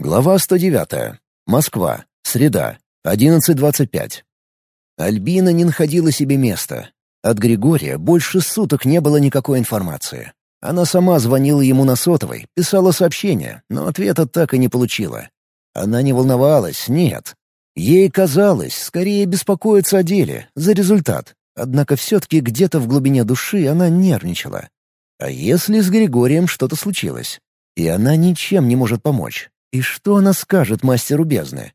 Глава 109. Москва. Среда. 11.25. Альбина не находила себе места. От Григория больше суток не было никакой информации. Она сама звонила ему на сотовой, писала сообщения, но ответа так и не получила. Она не волновалась, нет. Ей казалось, скорее беспокоиться о деле, за результат. Однако все-таки где-то в глубине души она нервничала. А если с Григорием что-то случилось? И она ничем не может помочь. И что она скажет мастеру бездны?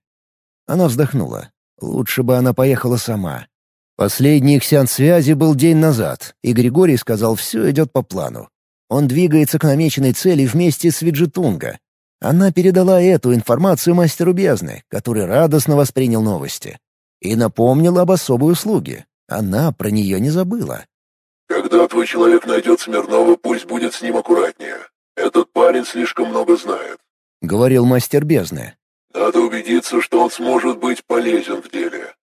Она вздохнула. Лучше бы она поехала сама. Последний их сеанс связи был день назад, и Григорий сказал, все идет по плану. Он двигается к намеченной цели вместе с Виджетунга. Она передала эту информацию мастеру бездны, который радостно воспринял новости. И напомнила об особой услуге. Она про нее не забыла. «Когда твой человек найдет Смирнова, пусть будет с ним аккуратнее. Этот парень слишком много знает говорил мастер бездны. «Надо убедиться, что он сможет быть полезен в деле».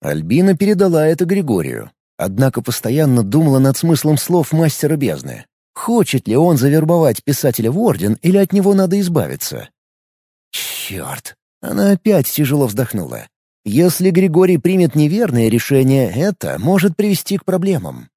Альбина передала это Григорию, однако постоянно думала над смыслом слов мастера бездны. Хочет ли он завербовать писателя в орден или от него надо избавиться? Черт! Она опять тяжело вздохнула. Если Григорий примет неверное решение, это может привести к проблемам.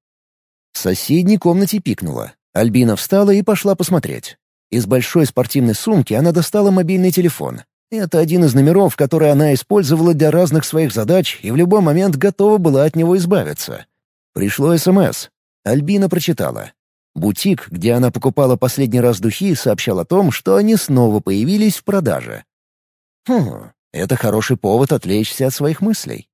В соседней комнате пикнула. Альбина встала и пошла посмотреть. Из большой спортивной сумки она достала мобильный телефон. Это один из номеров, который она использовала для разных своих задач и в любой момент готова была от него избавиться. Пришло СМС. Альбина прочитала. Бутик, где она покупала последний раз духи, сообщал о том, что они снова появились в продаже. Хм, это хороший повод отвлечься от своих мыслей.